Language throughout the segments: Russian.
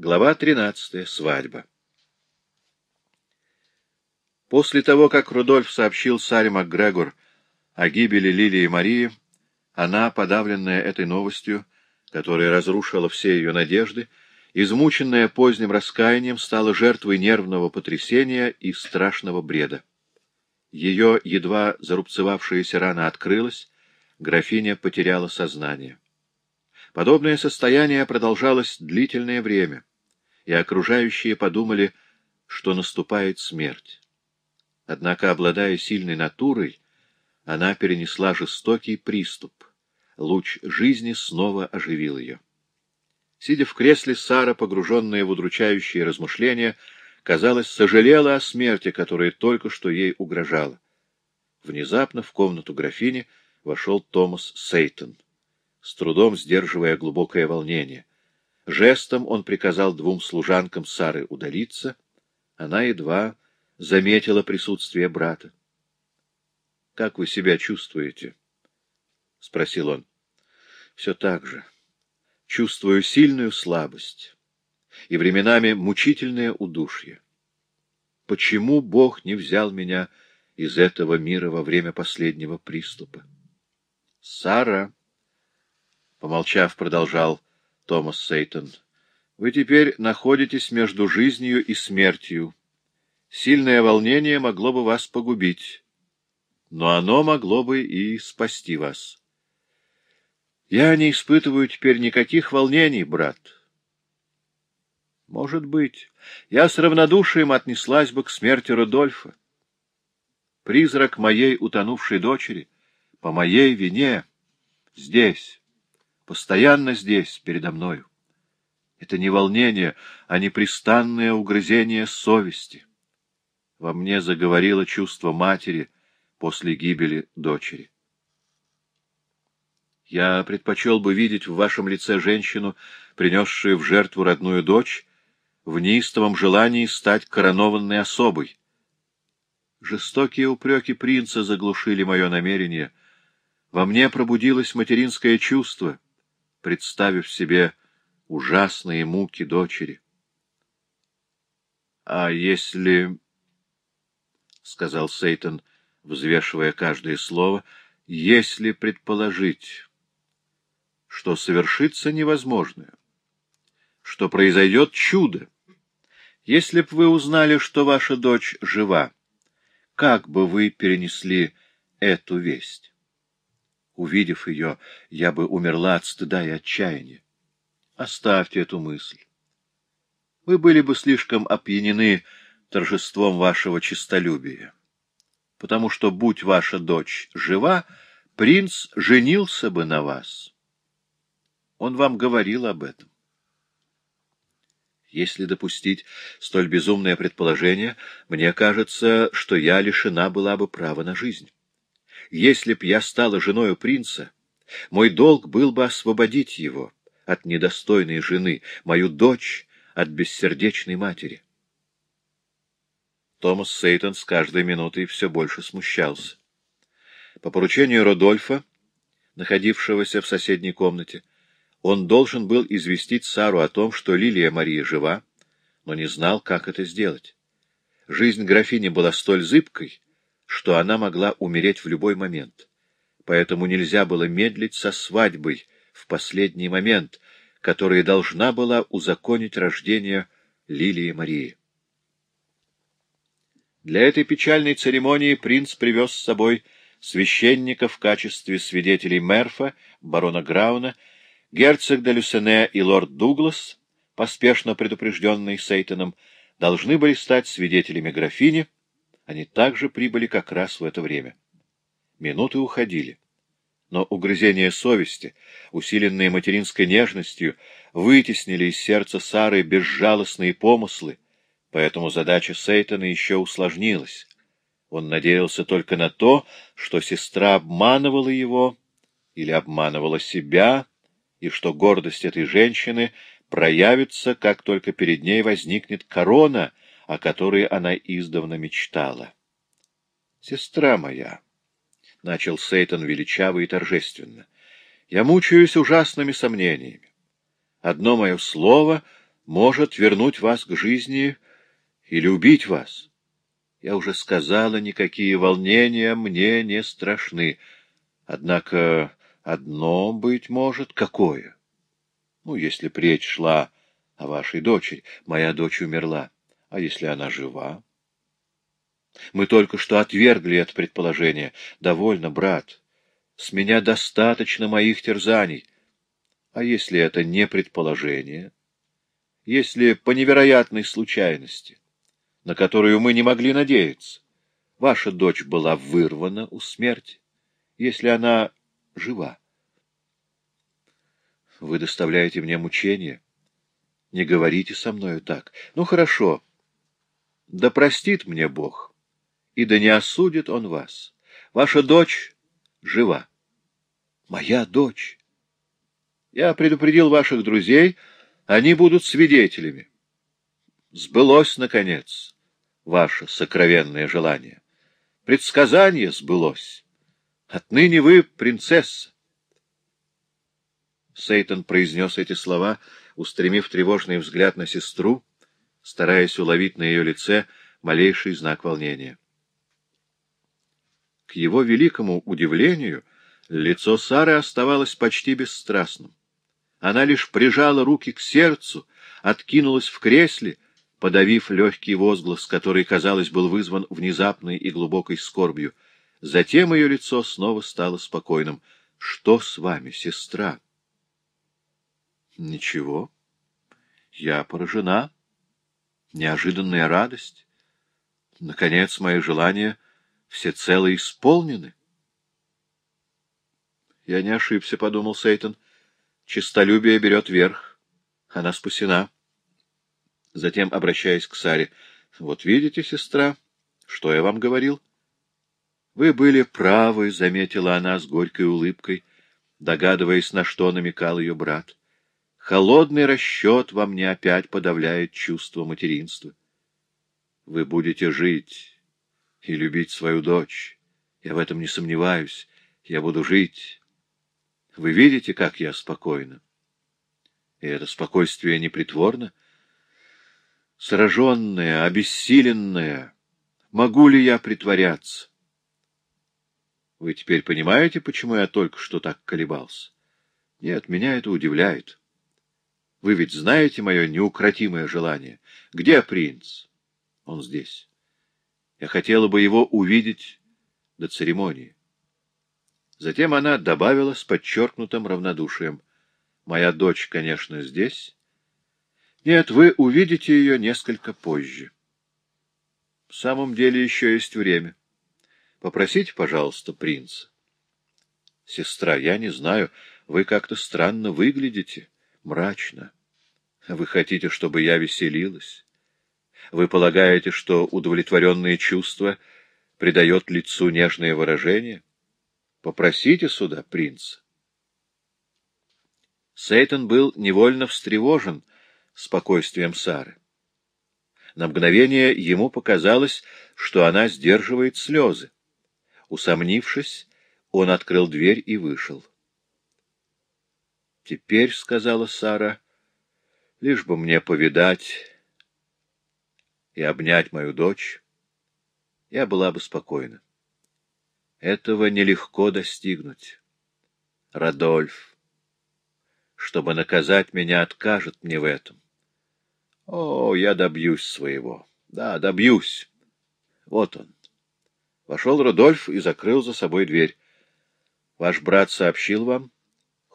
Глава 13. Свадьба. После того, как Рудольф сообщил Саре МакГрегор о гибели Лилии и Марии, она, подавленная этой новостью, которая разрушила все ее надежды, измученная поздним раскаянием, стала жертвой нервного потрясения и страшного бреда. Ее едва зарубцевавшаяся рана открылась, графиня потеряла сознание. Подобное состояние продолжалось длительное время, и окружающие подумали, что наступает смерть. Однако, обладая сильной натурой, она перенесла жестокий приступ. Луч жизни снова оживил ее. Сидя в кресле, Сара, погруженная в удручающие размышления, казалось, сожалела о смерти, которая только что ей угрожала. Внезапно в комнату графини вошел Томас Сейтон, с трудом сдерживая глубокое волнение. Жестом он приказал двум служанкам Сары удалиться. Она едва заметила присутствие брата. — Как вы себя чувствуете? — спросил он. — Все так же. Чувствую сильную слабость и временами мучительное удушье. Почему Бог не взял меня из этого мира во время последнего приступа? — Сара, — помолчав, продолжал Томас Сейтон, — вы теперь находитесь между жизнью и смертью. Сильное волнение могло бы вас погубить, но оно могло бы и спасти вас. Я не испытываю теперь никаких волнений, брат. Может быть, я с равнодушием отнеслась бы к смерти Рудольфа. Призрак моей утонувшей дочери, по моей вине, здесь, постоянно здесь, передо мною. Это не волнение, а непрестанное угрызение совести. Во мне заговорило чувство матери после гибели дочери. Я предпочел бы видеть в вашем лице женщину, принесшую в жертву родную дочь, в неистовом желании стать коронованной особой. Жестокие упреки принца заглушили мое намерение. Во мне пробудилось материнское чувство, представив себе ужасные муки дочери. — А если — сказал Сейтон, взвешивая каждое слово, — если предположить, что совершится невозможное, что произойдет чудо. Если б вы узнали, что ваша дочь жива, как бы вы перенесли эту весть? Увидев ее, я бы умерла от стыда и отчаяния. Оставьте эту мысль. Вы были бы слишком опьянены торжеством вашего честолюбия. Потому что, будь ваша дочь жива, принц женился бы на вас. Он вам говорил об этом. Если допустить столь безумное предположение, мне кажется, что я лишена была бы права на жизнь. Если б я стала женою принца, мой долг был бы освободить его от недостойной жены, мою дочь от бессердечной матери. Томас Сейтон с каждой минутой все больше смущался. По поручению Родольфа, находившегося в соседней комнате, он должен был известить Сару о том, что Лилия Мария жива, но не знал, как это сделать. Жизнь графини была столь зыбкой, что она могла умереть в любой момент. Поэтому нельзя было медлить со свадьбой в последний момент, которая должна была узаконить рождение Лилии Марии. Для этой печальной церемонии принц привез с собой священника в качестве свидетелей Мерфа, барона Грауна, герцог де Люсене и лорд Дуглас, поспешно предупрежденные Сейтоном, должны были стать свидетелями графини, они также прибыли как раз в это время. Минуты уходили. Но угрызения совести, усиленные материнской нежностью, вытеснили из сердца Сары безжалостные помыслы, Поэтому задача Сейтона еще усложнилась. Он надеялся только на то, что сестра обманывала его или обманывала себя, и что гордость этой женщины проявится, как только перед ней возникнет корона, о которой она издавна мечтала. «Сестра моя», — начал Сейтон величаво и торжественно, — «я мучаюсь ужасными сомнениями. Одно мое слово может вернуть вас к жизни или убить вас. Я уже сказала, никакие волнения мне не страшны. Однако одно, быть может, какое? Ну, если речь шла о вашей дочери. Моя дочь умерла. А если она жива? Мы только что отвергли это предположение. Довольно, брат. С меня достаточно моих терзаний. А если это не предположение? Если по невероятной случайности, на которую мы не могли надеяться, ваша дочь была вырвана у смерти, если она жива? Вы доставляете мне мучения. Не говорите со мною так. Ну, хорошо. Да простит мне Бог, и да не осудит Он вас. Ваша дочь жива. Моя дочь. Я предупредил ваших друзей, они будут свидетелями. Сбылось, наконец, ваше сокровенное желание. Предсказание сбылось. Отныне вы принцесса. Сейтон произнес эти слова, устремив тревожный взгляд на сестру, стараясь уловить на ее лице малейший знак волнения. К его великому удивлению, лицо Сары оставалось почти бесстрастным. Она лишь прижала руки к сердцу, откинулась в кресле, подавив легкий возглас, который, казалось, был вызван внезапной и глубокой скорбью. Затем ее лицо снова стало спокойным. — Что с вами, сестра? — Ничего. Я поражена. Неожиданная радость. Наконец, мои желания всецело исполнены. Я не ошибся, — подумал Сейтон. Чистолюбие берет верх. Она спасена. Затем, обращаясь к Саре, — Вот видите, сестра, что я вам говорил? — Вы были правы, — заметила она с горькой улыбкой, догадываясь, на что намекал ее брат. Холодный расчет во мне опять подавляет чувство материнства. Вы будете жить и любить свою дочь. Я в этом не сомневаюсь. Я буду жить. Вы видите, как я спокойна? И это спокойствие непритворно. Сраженная, обессиленная, могу ли я притворяться? Вы теперь понимаете, почему я только что так колебался? Нет, меня это удивляет. Вы ведь знаете мое неукротимое желание. Где принц? Он здесь. Я хотела бы его увидеть до церемонии. Затем она добавила с подчеркнутым равнодушием. Моя дочь, конечно, здесь. Нет, вы увидите ее несколько позже. В самом деле еще есть время. Попросите, пожалуйста, принца. Сестра, я не знаю, вы как-то странно выглядите мрачно. Вы хотите, чтобы я веселилась? Вы полагаете, что удовлетворенное чувство придает лицу нежное выражение? Попросите сюда принца. Сейтон был невольно встревожен спокойствием Сары. На мгновение ему показалось, что она сдерживает слезы. Усомнившись, он открыл дверь и вышел. «Теперь, — сказала Сара, — лишь бы мне повидать и обнять мою дочь, я была бы спокойна. Этого нелегко достигнуть. Радольф, чтобы наказать меня, откажет мне в этом. О, я добьюсь своего. Да, добьюсь. Вот он. Вошел Рудольф и закрыл за собой дверь. — Ваш брат сообщил вам? —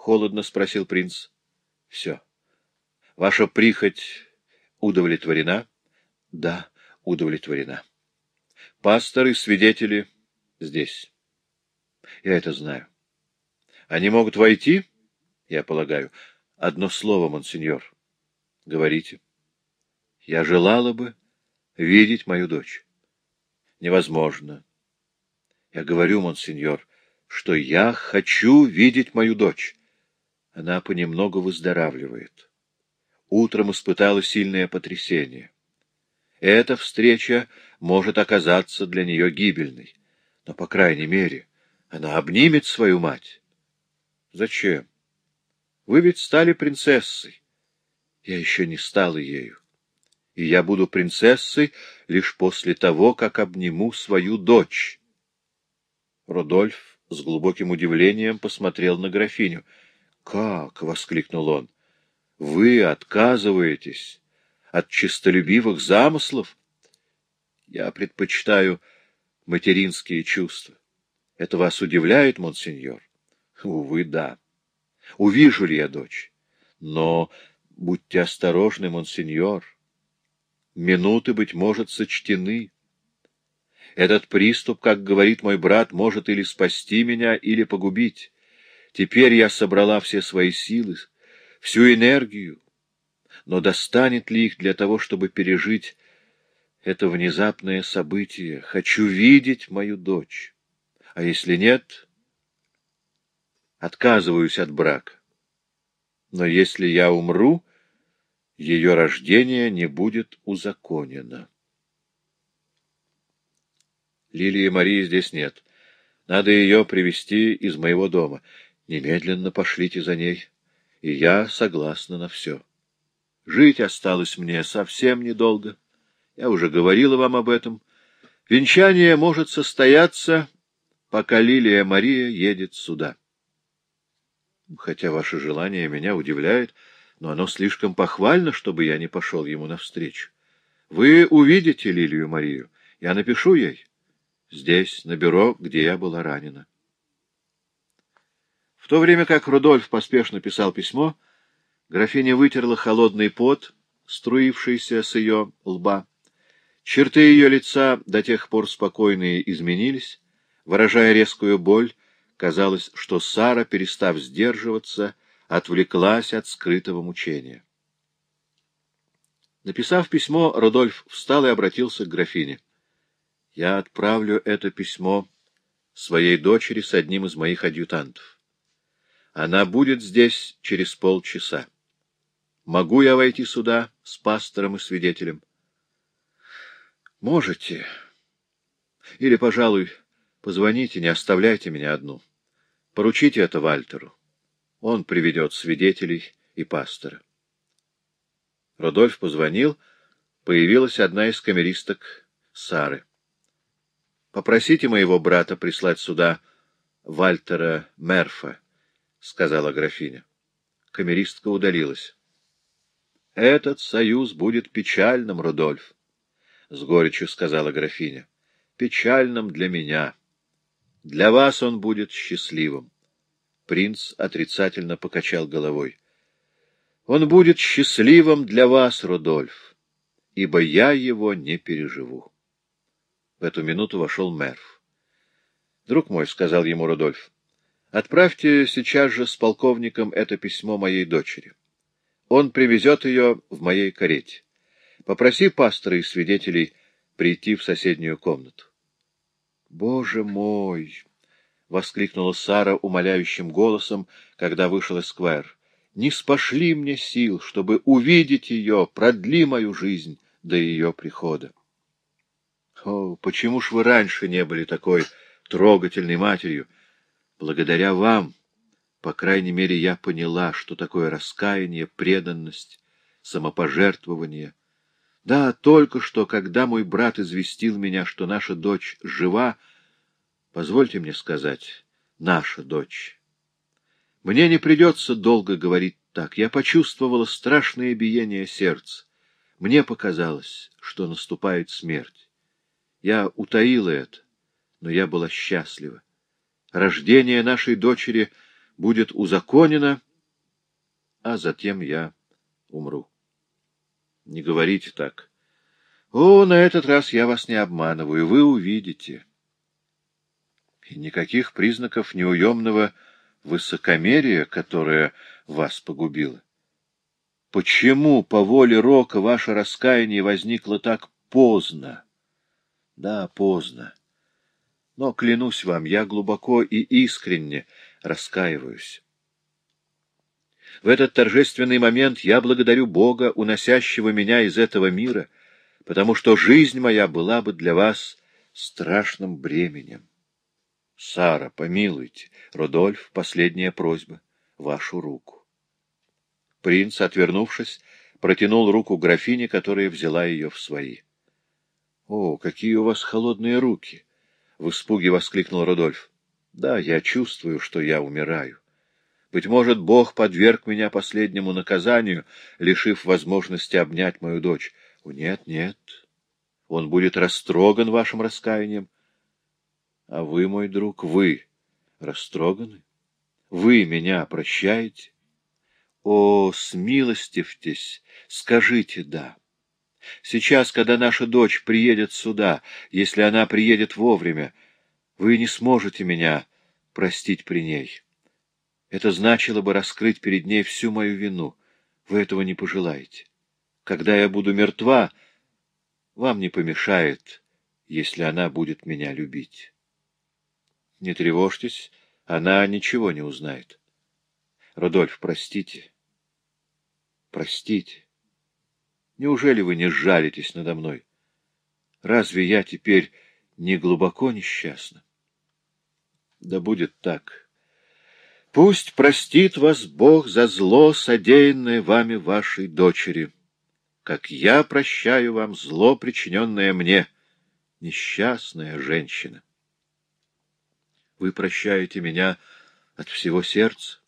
холодно спросил принц. — Все. — Ваша прихоть удовлетворена? — Да, удовлетворена. — Пастор и свидетели здесь. — Я это знаю. — Они могут войти? — Я полагаю. — Одно слово, монсеньор. — Говорите. — Я желала бы видеть мою дочь. — Невозможно. Я говорю, монсеньор, что я хочу видеть мою дочь. Она понемногу выздоравливает. Утром испытала сильное потрясение. Эта встреча может оказаться для нее гибельной, но, по крайней мере, она обнимет свою мать. Зачем? Вы ведь стали принцессой. Я еще не стала ею. И я буду принцессой лишь после того, как обниму свою дочь. Рудольф с глубоким удивлением посмотрел на графиню. — Как? — воскликнул он. — Вы отказываетесь от чистолюбивых замыслов? Я предпочитаю материнские чувства. Это вас удивляет, монсеньор? Увы, да. Увижу ли я дочь? Но будьте осторожны, монсеньор. Минуты, быть может, сочтены. Этот приступ, как говорит мой брат, может или спасти меня, или погубить. Теперь я собрала все свои силы, всю энергию. Но достанет ли их для того, чтобы пережить это внезапное событие? Хочу видеть мою дочь. А если нет, отказываюсь от брака. Но если я умру, ее рождение не будет узаконено. Лилии Марии здесь нет. Надо ее привести из моего дома. Немедленно пошлите за ней, и я согласна на все. Жить осталось мне совсем недолго. Я уже говорила вам об этом. Венчание может состояться, пока Лилия Мария едет сюда. Хотя ваше желание меня удивляет, но оно слишком похвально, чтобы я не пошел ему навстречу. Вы увидите Лилию Марию. Я напишу ей здесь, на бюро, где я была ранена. То время как Рудольф поспешно писал письмо, графиня вытерла холодный пот, струившийся с ее лба. Черты ее лица, до тех пор спокойные, изменились, выражая резкую боль, казалось, что Сара, перестав сдерживаться, отвлеклась от скрытого мучения. Написав письмо, Рудольф встал и обратился к графине. Я отправлю это письмо своей дочери с одним из моих адъютантов. Она будет здесь через полчаса. Могу я войти сюда с пастором и свидетелем? Можете. Или, пожалуй, позвоните, не оставляйте меня одну. Поручите это Вальтеру. Он приведет свидетелей и пастора. Рудольф позвонил, появилась одна из камеристок Сары. Попросите моего брата прислать сюда Вальтера Мерфа, — сказала графиня. Камеристка удалилась. — Этот союз будет печальным, Рудольф, — с горечью сказала графиня. — Печальным для меня. Для вас он будет счастливым. Принц отрицательно покачал головой. — Он будет счастливым для вас, Рудольф, ибо я его не переживу. В эту минуту вошел Мерв. — Друг мой, — сказал ему Рудольф, — отправьте сейчас же с полковником это письмо моей дочери. Он привезет ее в моей карете. Попроси пастора и свидетелей прийти в соседнюю комнату. — Боже мой! — воскликнула Сара умоляющим голосом, когда вышел Эсквайр. — Не спошли мне сил, чтобы увидеть ее, продли мою жизнь до ее прихода. О, почему ж вы раньше не были такой трогательной матерью? Благодаря вам, по крайней мере, я поняла, что такое раскаяние, преданность, самопожертвование. Да, только что, когда мой брат известил меня, что наша дочь жива, позвольте мне сказать, наша дочь. Мне не придется долго говорить так. Я почувствовала страшное биение сердца. Мне показалось, что наступает смерть. Я утаила это, но я была счастлива. Рождение нашей дочери будет узаконено, а затем я умру. Не говорите так. О, на этот раз я вас не обманываю, вы увидите. И никаких признаков неуемного высокомерия, которое вас погубило. Почему по воле Рока ваше раскаяние возникло так поздно? Да, поздно. Но, клянусь вам, я глубоко и искренне раскаиваюсь. В этот торжественный момент я благодарю Бога, уносящего меня из этого мира, потому что жизнь моя была бы для вас страшным бременем. Сара, помилуйте, Родольф, последняя просьба, вашу руку. Принц, отвернувшись, протянул руку графине, которая взяла ее в свои. — О, какие у вас холодные руки! — в испуге воскликнул Рудольф. — Да, я чувствую, что я умираю. Быть может, Бог подверг меня последнему наказанию, лишив возможности обнять мою дочь. Нет, нет. Он будет растроган вашим раскаянием. А вы, мой друг, вы растроганы? Вы меня прощаете? О, смилостивьтесь, скажите «да». Сейчас, когда наша дочь приедет сюда, если она приедет вовремя, вы не сможете меня простить при ней. Это значило бы раскрыть перед ней всю мою вину. Вы этого не пожелаете. Когда я буду мертва, вам не помешает, если она будет меня любить. Не тревожьтесь, она ничего не узнает. Рудольф, простите. Простите. Неужели вы не сжалитесь надо мной? Разве я теперь не глубоко несчастна? Да будет так. Пусть простит вас Бог за зло, содеянное вами вашей дочери, как я прощаю вам зло, причиненное мне, несчастная женщина. Вы прощаете меня от всего сердца?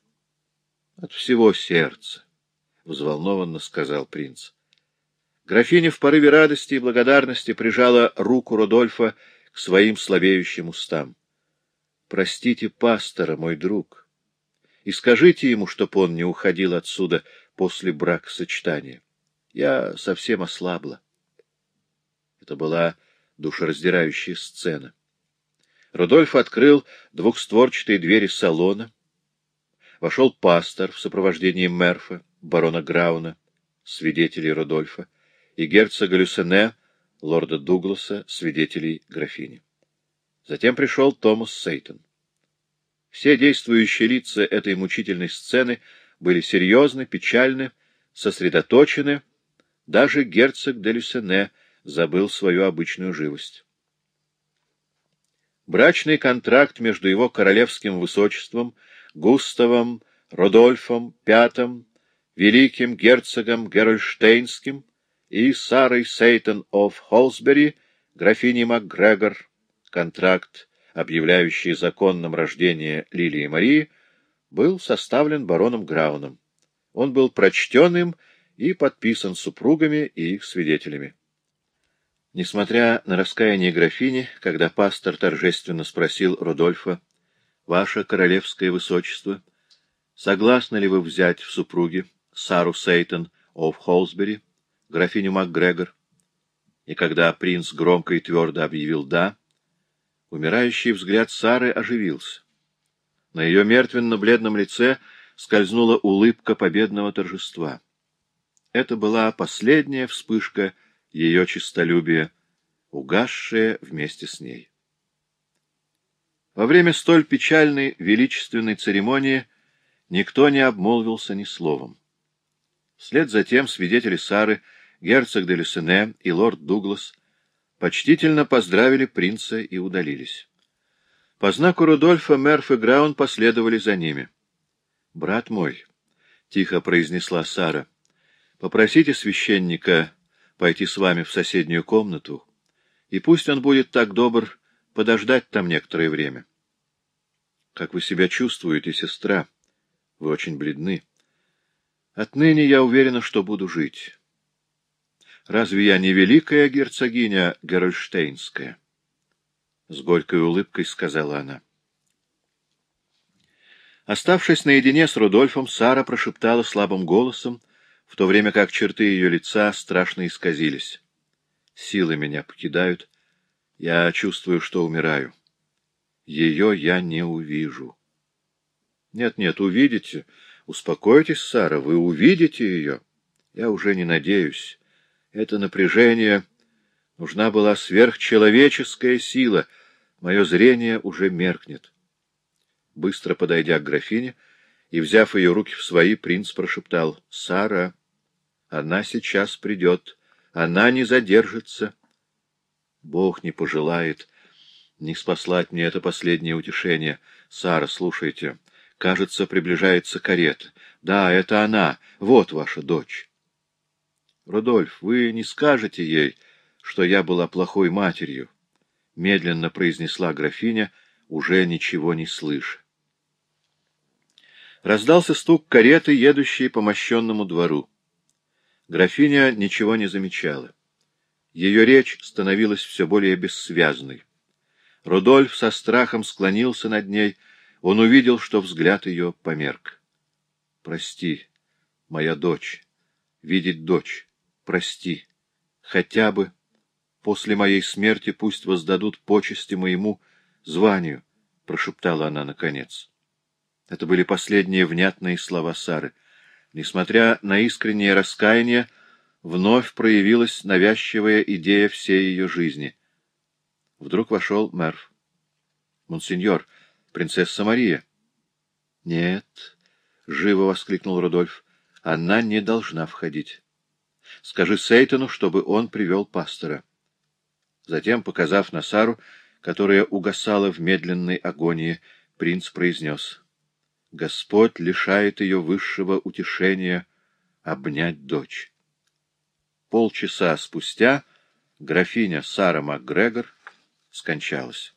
От всего сердца, — взволнованно сказал принц. Графиня в порыве радости и благодарности прижала руку Рудольфа к своим слабеющим устам. — Простите пастора, мой друг, и скажите ему, чтоб он не уходил отсюда после бракосочетания. Я совсем ослабла. Это была душераздирающая сцена. Рудольф открыл двухстворчатые двери салона. Вошел пастор в сопровождении Мерфа, барона Грауна, свидетелей Рудольфа, и герцога Люсене, лорда Дугласа, свидетелей графини. Затем пришел Томас Сейтон. Все действующие лица этой мучительной сцены были серьезны, печальны, сосредоточены. Даже герцог де Люсене забыл свою обычную живость. Брачный контракт между его королевским высочеством, Густавом, Родольфом, Пятым, великим герцогом Герольштейнским и Сарой Сейтон оф Холсбери, графиней МакГрегор, контракт, объявляющий законным рождение Лилии Марии, был составлен бароном Грауном. Он был прочтен им и подписан супругами и их свидетелями. Несмотря на раскаяние графини, когда пастор торжественно спросил Рудольфа, «Ваше королевское высочество, согласны ли вы взять в супруги Сару Сейтон оф Холсбери, графиню МакГрегор, и когда принц громко и твердо объявил «да», умирающий взгляд Сары оживился. На ее мертвенно-бледном лице скользнула улыбка победного торжества. Это была последняя вспышка ее честолюбия, угасшая вместе с ней. Во время столь печальной величественной церемонии никто не обмолвился ни словом. Вслед за тем свидетели Сары — герцог де Люсене и лорд Дуглас почтительно поздравили принца и удалились. По знаку Рудольфа Мерф и Граун последовали за ними. — Брат мой, — тихо произнесла Сара, — попросите священника пойти с вами в соседнюю комнату, и пусть он будет так добр подождать там некоторое время. — Как вы себя чувствуете, сестра? Вы очень бледны. Отныне я уверена, что буду жить. Разве я не великая герцогиня Герольштейнская? С горькой улыбкой сказала она. Оставшись наедине с Рудольфом, Сара прошептала слабым голосом, в то время как черты ее лица страшно исказились. Силы меня покидают. Я чувствую, что умираю. Ее я не увижу. Нет-нет, увидите. Успокойтесь, Сара, вы увидите ее. Я уже не надеюсь. Это напряжение нужна была сверхчеловеческая сила. Мое зрение уже меркнет. Быстро подойдя к графине и взяв ее руки в свои, принц прошептал — Сара, она сейчас придет, она не задержится. Бог не пожелает не спаслать мне это последнее утешение. Сара, слушайте, кажется, приближается карета. Да, это она, вот ваша дочь. Рудольф, вы не скажете ей, что я была плохой матерью, — медленно произнесла графиня, уже ничего не слыша. Раздался стук кареты, едущей по мощенному двору. Графиня ничего не замечала. Ее речь становилась все более бессвязной. Рудольф со страхом склонился над ней, он увидел, что взгляд ее померк. — Прости, моя дочь, видеть дочь, прости, хотя бы после моей смерти пусть воздадут почести моему званию, — прошептала она наконец. Это были последние внятные слова Сары. Несмотря на искреннее раскаяние, вновь проявилась навязчивая идея всей ее жизни. Вдруг вошел Мерв. — Монсеньор, принцесса Мария. — Нет, — живо воскликнул Рудольф, — она не должна входить. Скажи Сейтону, чтобы он привел пастора. Затем, показав на Сару, которая угасала в медленной агонии, принц произнес — Господь лишает ее высшего утешения обнять дочь. Полчаса спустя графиня Сара МакГрегор скончалась.